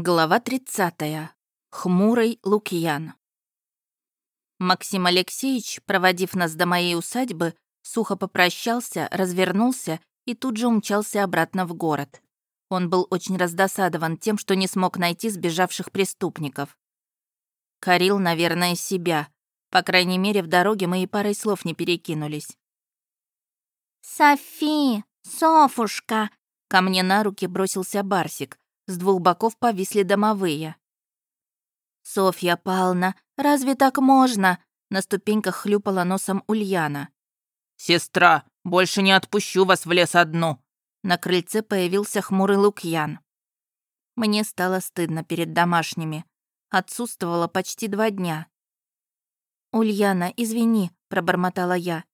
Глава 30. Хмурый Лукьян. Максим Алексеевич, проводив нас до моей усадьбы, сухо попрощался, развернулся и тут же умчался обратно в город. Он был очень раздосадован тем, что не смог найти сбежавших преступников. Корил, наверное, себя. По крайней мере, в дороге мы и парой слов не перекинулись. «Софи! Софушка!» Ко мне на руки бросился Барсик, с двух боков повисли домовые. «Софья Павловна, разве так можно?» На ступеньках хлюпала носом Ульяна. «Сестра, больше не отпущу вас в лес одну!» На крыльце появился хмурый Лукьян. Мне стало стыдно перед домашними. Отсутствовала почти два дня. «Ульяна, извини», — пробормотала я.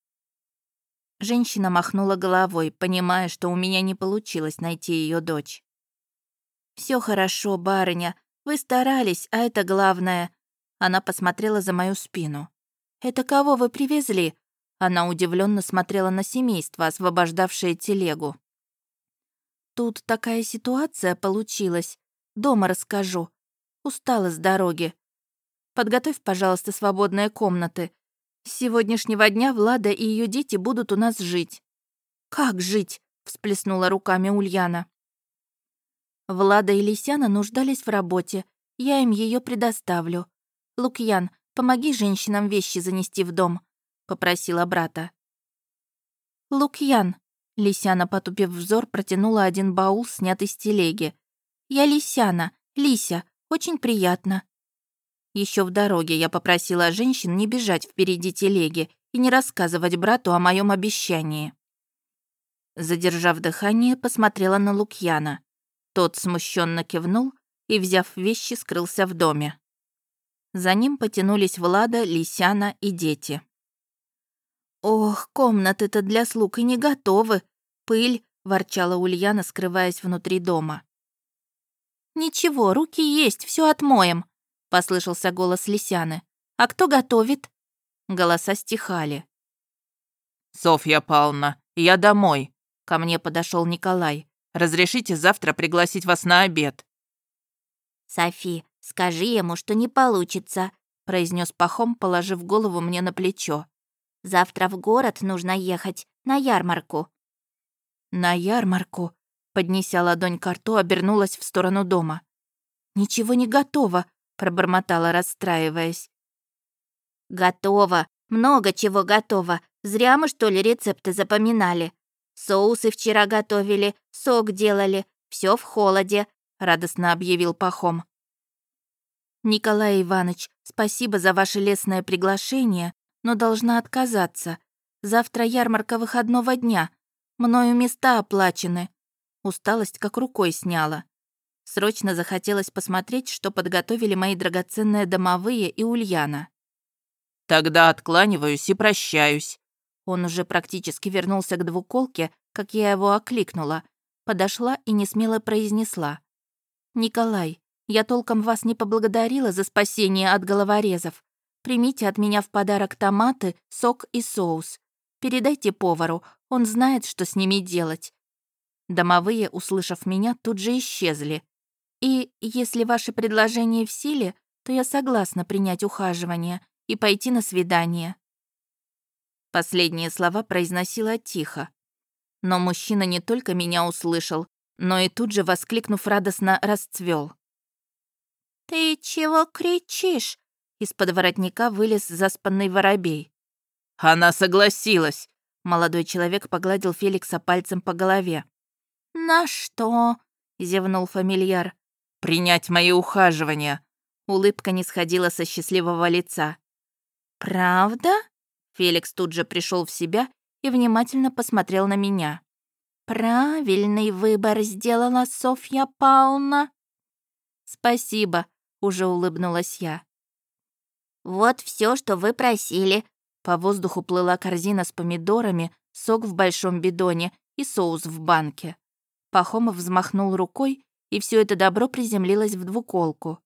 Женщина махнула головой, понимая, что у меня не получилось найти ее дочь. Все хорошо, барыня. Вы старались, а это главное». Она посмотрела за мою спину. «Это кого вы привезли?» Она удивленно смотрела на семейство, освобождавшее телегу. «Тут такая ситуация получилась. Дома расскажу. Устала с дороги. Подготовь, пожалуйста, свободные комнаты. С сегодняшнего дня Влада и ее дети будут у нас жить». «Как жить?» — всплеснула руками Ульяна. Влада и Лисяна нуждались в работе. Я им ее предоставлю. Лукьян, помоги женщинам вещи занести в дом», — попросила брата. «Лукьян», — Лисяна, потупив взор, протянула один баул, снятый с телеги. «Я Лисяна, Лися, очень приятно». Еще в дороге я попросила женщин не бежать впереди телеги и не рассказывать брату о моем обещании. Задержав дыхание, посмотрела на Лукьяна. Тот смущенно кивнул и, взяв вещи, скрылся в доме. За ним потянулись Влада, Лисяна и дети. «Ох, комнаты-то для слуг и не готовы. Пыль», — ворчала Ульяна, скрываясь внутри дома. «Ничего, руки есть, все отмоем», — послышался голос Лисяны. «А кто готовит?» Голоса стихали. «Софья Павловна, я домой», — ко мне подошел Николай. Разрешите завтра пригласить вас на обед». «Софи, скажи ему, что не получится», — произнес Пахом, положив голову мне на плечо. «Завтра в город нужно ехать, на ярмарку». «На ярмарку», — поднеся ладонь к рту, обернулась в сторону дома. «Ничего не готово», — пробормотала, расстраиваясь. «Готово, много чего готово. Зря мы, что ли, рецепты запоминали. Соусы вчера готовили, сок делали, все в холоде», — радостно объявил Пахом. «Николай Иванович, спасибо за ваше лестное приглашение, но должна отказаться. Завтра ярмарка выходного дня. Мною места оплачены». Усталость как рукой сняла. Срочно захотелось посмотреть, что подготовили мои драгоценные домовые и Ульяна. «Тогда откланиваюсь и прощаюсь», он уже практически вернулся к двуколке, как я его окликнула. Подошла и несмело произнесла. «Николай, я толком вас не поблагодарила за спасение от головорезов. Примите от меня в подарок томаты, сок и соус. Передайте повару, он знает, что с ними делать». Домовые, услышав меня, тут же исчезли. И если ваше предложение в силе, то я согласна принять ухаживание и пойти на свидание. Последние слова произносила тихо. Но мужчина не только меня услышал, но и тут же, воскликнув радостно, расцвел. «Ты чего кричишь?» Из-под воротника вылез заспанный воробей. «Она согласилась!» Молодой человек погладил Феликса пальцем по голове. «На что?» — зевнул фамильяр. «Принять мои ухаживания!» Улыбка не сходила со счастливого лица. «Правда?» Феликс тут же пришел в себя и внимательно посмотрел на меня. «Правильный выбор сделала Софья Пауна». «Спасибо», — уже улыбнулась я. «Вот все, что вы просили». По воздуху плыла корзина с помидорами, сок в большом бидоне и соус в банке. Пахомов взмахнул рукой, и все это добро приземлилось в двуколку.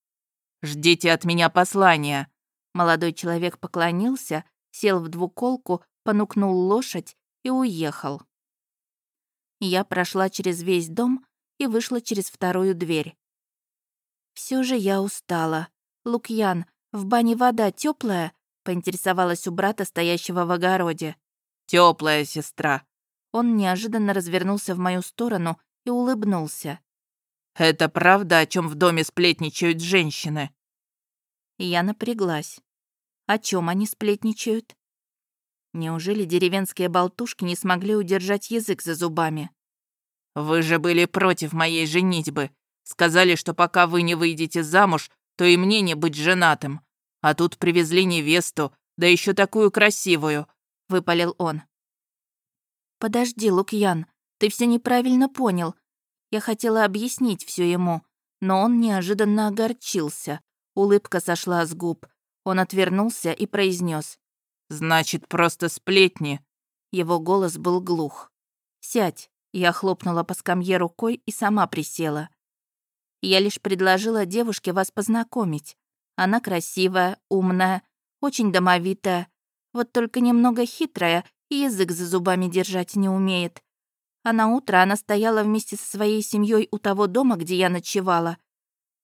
«Ждите от меня послания». Молодой человек поклонился, сел в двуколку, понукнул лошадь и уехал. Я прошла через весь дом и вышла через вторую дверь. Все же я устала. Лукьян, в бане вода теплая? поинтересовалась у брата, стоящего в огороде. Теплая сестра. Он неожиданно развернулся в мою сторону и улыбнулся. Это правда, о чем в доме сплетничают женщины? Я напряглась. О чем они сплетничают? Неужели деревенские болтушки не смогли удержать язык за зубами? «Вы же были против моей женитьбы. Сказали, что пока вы не выйдете замуж, то и мне не быть женатым. А тут привезли невесту, да еще такую красивую», — выпалил он. «Подожди, Лукьян, ты все неправильно понял. Я хотела объяснить все ему, но он неожиданно огорчился. Улыбка сошла с губ. Он отвернулся и произнес: «Значит, просто сплетни». Его голос был глух. «Сядь». Я хлопнула по скамье рукой и сама присела. Я лишь предложила девушке вас познакомить. Она красивая, умная, очень домовитая, вот только немного хитрая и язык за зубами держать не умеет. А на утро она стояла вместе со своей семьей у того дома, где я ночевала.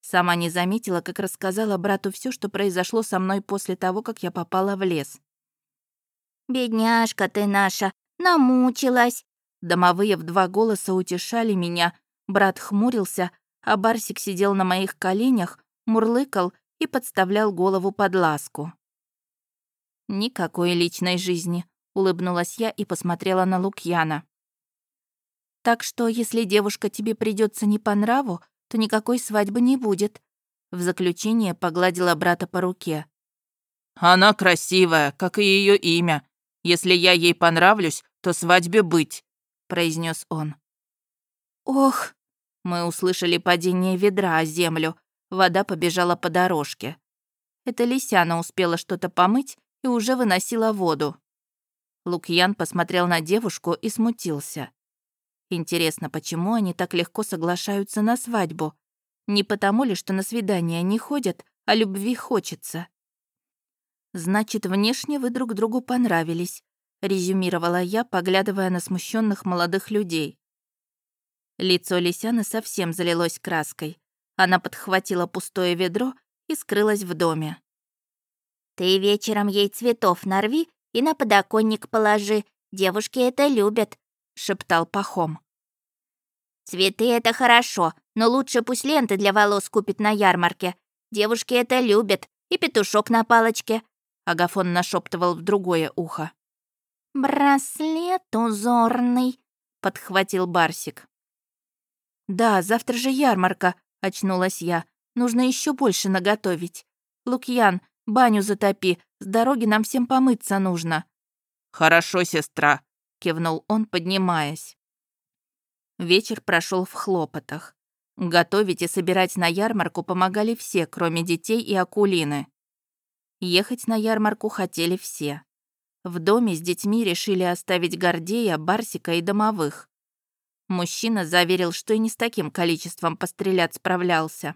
Сама не заметила, как рассказала брату все, что произошло со мной после того, как я попала в лес. «Бедняжка ты наша, намучилась!» Домовые в два голоса утешали меня, брат хмурился, а Барсик сидел на моих коленях, мурлыкал и подставлял голову под ласку. «Никакой личной жизни», — улыбнулась я и посмотрела на Лукьяна. «Так что, если девушка тебе придется не по нраву, то никакой свадьбы не будет», — в заключение погладила брата по руке. «Она красивая, как и ее имя. Если я ей понравлюсь, то свадьбе быть», — произнес он. «Ох!» Мы услышали падение ведра о землю. Вода побежала по дорожке. Это Лисяна успела что-то помыть и уже выносила воду. Лукьян посмотрел на девушку и смутился. Интересно, почему они так легко соглашаются на свадьбу? Не потому ли, что на свидания не ходят, а любви хочется? «Значит, внешне вы друг другу понравились», — резюмировала я, поглядывая на смущенных молодых людей. Лицо Лисяны совсем залилось краской. Она подхватила пустое ведро и скрылась в доме. «Ты вечером ей цветов нарви и на подоконник положи. Девушки это любят», — шептал Пахом. «Цветы — это хорошо, но лучше пусть ленты для волос купит на ярмарке. Девушки это любят. И петушок на палочке. Агафон нашептывал в другое ухо. «Браслет узорный», — подхватил Барсик. «Да, завтра же ярмарка», — очнулась я. «Нужно еще больше наготовить. Лукьян, баню затопи, с дороги нам всем помыться нужно». «Хорошо, сестра», — кивнул он, поднимаясь. Вечер прошел в хлопотах. Готовить и собирать на ярмарку помогали все, кроме детей и Акулины. Ехать на ярмарку хотели все. В доме с детьми решили оставить Гордея, Барсика и домовых. Мужчина заверил, что и не с таким количеством пострелять справлялся.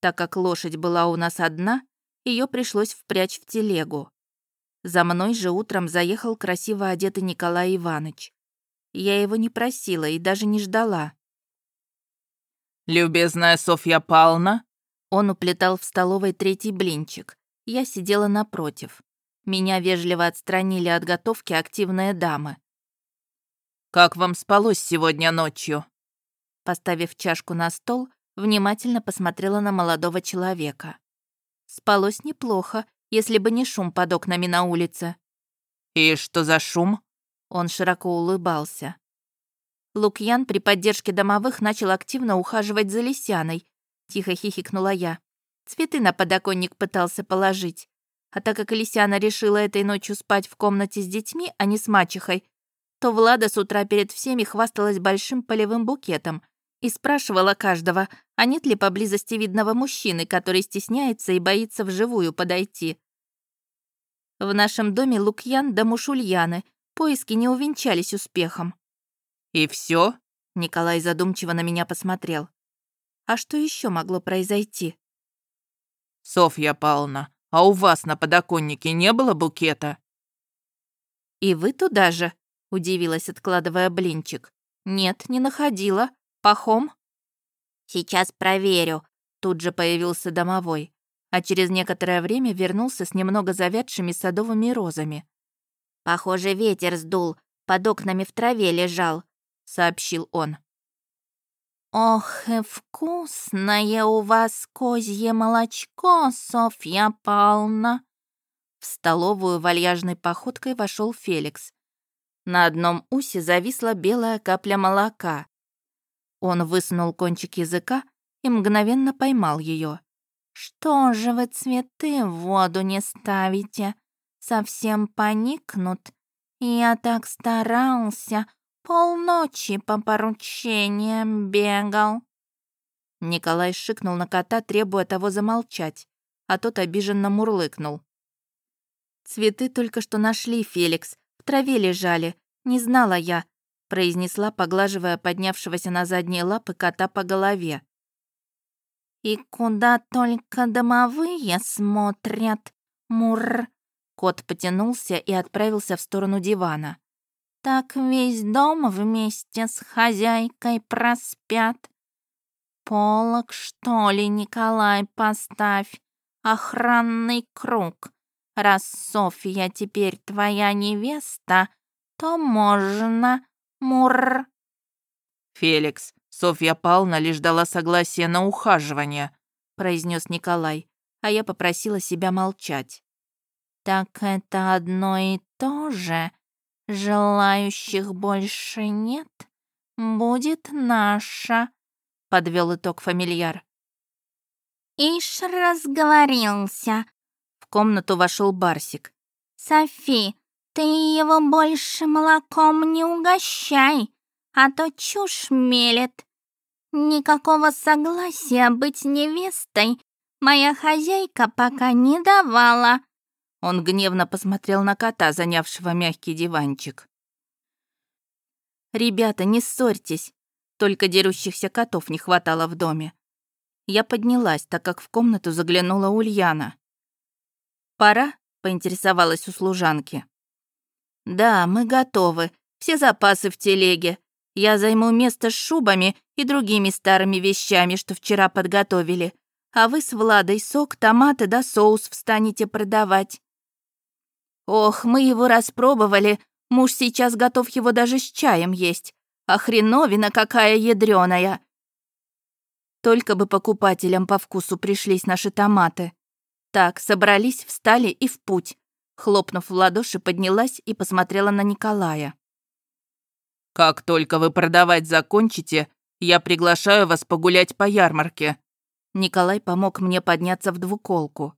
Так как лошадь была у нас одна, ее пришлось впрячь в телегу. За мной же утром заехал красиво одетый Николай Иванович. Я его не просила и даже не ждала. «Любезная Софья Павловна?» Он уплетал в столовой третий блинчик. Я сидела напротив. Меня вежливо отстранили от готовки активные дамы. «Как вам спалось сегодня ночью?» Поставив чашку на стол, внимательно посмотрела на молодого человека. Спалось неплохо, если бы не шум под окнами на улице. «И что за шум?» Он широко улыбался. Лукьян при поддержке домовых начал активно ухаживать за Лисяной. Тихо хихикнула я. Цветы на подоконник пытался положить. А так как Лисяна решила этой ночью спать в комнате с детьми, а не с мачехой, то Влада с утра перед всеми хвасталась большим полевым букетом и спрашивала каждого, а нет ли поблизости видного мужчины, который стесняется и боится вживую подойти. В нашем доме Лукьян да Мушульяны поиски не увенчались успехом. «И все? Николай задумчиво на меня посмотрел. «А что еще могло произойти?» «Софья Павловна, а у вас на подоконнике не было букета?» «И вы туда же?» — удивилась, откладывая блинчик. «Нет, не находила. Пахом?» «Сейчас проверю». Тут же появился домовой, а через некоторое время вернулся с немного завядшими садовыми розами. «Похоже, ветер сдул, под окнами в траве лежал», — сообщил он. «Ох, и вкусное у вас козье молочко, Софья Павловна!» В столовую вальяжной походкой вошел Феликс. На одном усе зависла белая капля молока. Он высунул кончик языка и мгновенно поймал ее. «Что же вы цветы в воду не ставите? Совсем поникнут. Я так старался, полночи по поручениям бегал». Николай шикнул на кота, требуя того замолчать, а тот обиженно мурлыкнул. «Цветы только что нашли, Феликс, в траве лежали. Не знала я», произнесла, поглаживая поднявшегося на задние лапы кота по голове. «И куда только домовые смотрят, мур!» Кот потянулся и отправился в сторону дивана. «Так весь дом вместе с хозяйкой проспят. Полок, что ли, Николай, поставь, охранный круг. Раз Софья теперь твоя невеста, то можно, мур...» «Феликс, Софья Павловна лишь дала согласие на ухаживание», произнес Николай, а я попросила себя молчать. «Так это одно и то же. Желающих больше нет. Будет наша», — подвел итог фамильяр. «Ишь разговорился», — в комнату вошел Барсик. «Софи, ты его больше молоком не угощай, а то чушь мелет. Никакого согласия быть невестой моя хозяйка пока не давала». Он гневно посмотрел на кота, занявшего мягкий диванчик. «Ребята, не ссорьтесь. Только дерущихся котов не хватало в доме». Я поднялась, так как в комнату заглянула Ульяна. «Пора?» — поинтересовалась у служанки. «Да, мы готовы. Все запасы в телеге. Я займу место с шубами и другими старыми вещами, что вчера подготовили. А вы с Владой сок, томаты да соус встанете продавать. Ох, мы его распробовали. Муж сейчас готов его даже с чаем есть. А хреновина какая ядрёная. Только бы покупателям по вкусу пришлись наши томаты. Так, собрались, встали и в путь. Хлопнув в ладоши, поднялась и посмотрела на Николая. «Как только вы продавать закончите, я приглашаю вас погулять по ярмарке». Николай помог мне подняться в двуколку.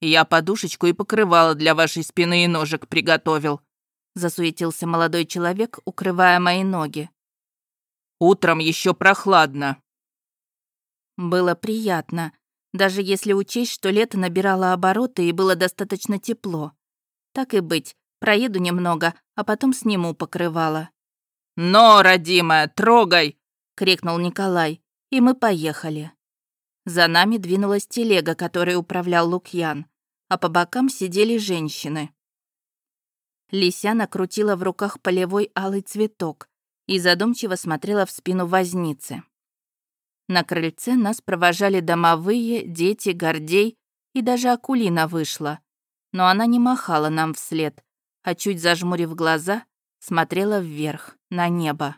«Я подушечку и покрывало для вашей спины и ножек приготовил», засуетился молодой человек, укрывая мои ноги. «Утром еще прохладно». Было приятно, даже если учесть, что лето набирало обороты и было достаточно тепло. Так и быть, проеду немного, а потом сниму покрывало. «Но, родимая, трогай!» — крикнул Николай, и мы поехали. За нами двинулась телега, которой управлял Лукьян, а по бокам сидели женщины. Лисяна крутила в руках полевой алый цветок и задумчиво смотрела в спину возницы. На крыльце нас провожали домовые, дети, Гордей и даже Акулина вышла. Но она не махала нам вслед, а чуть зажмурив глаза, смотрела вверх, на небо.